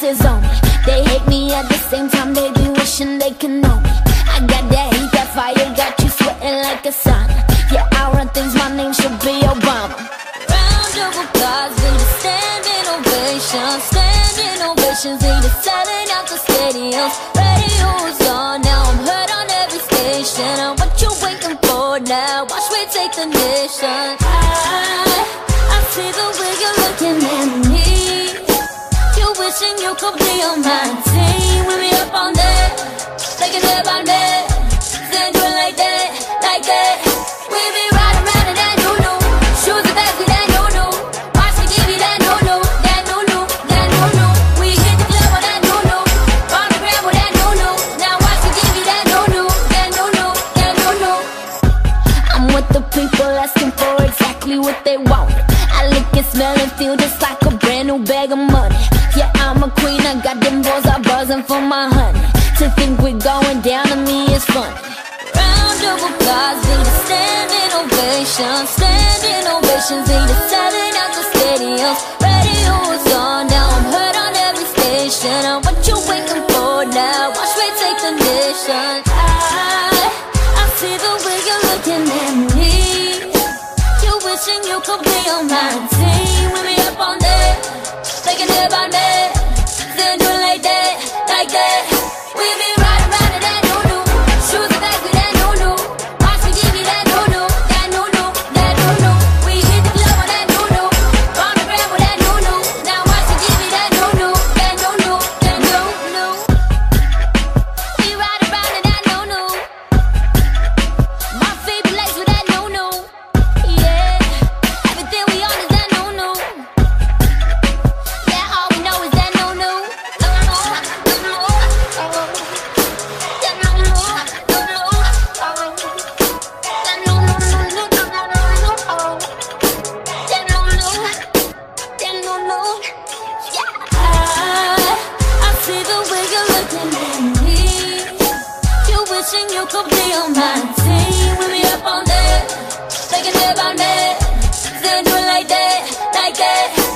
glasses on me. They hate me at the same time They be wishing they can know me. I got that heat, that fire Got you sweating like a sauna. Yeah, I run things, my name should be Obama. Round of applause, we the standing ovations Standing ovations, they selling out the stadiums. Radios you could be on my team. With me up on wasn't for my honey. To think we're going down to me is funny Round of applause, need a standing ovation Standing ovations, need a selling out the stadiums. Radio is on, now I'm heard on every station. And what you waiting for now? Watch me take the mission. I, I see the way you're looking at me. You wishing you could be on my team. With me up all night, thinking about me. you could be on my team With me up on that Thinking about that Then do it like that, like that.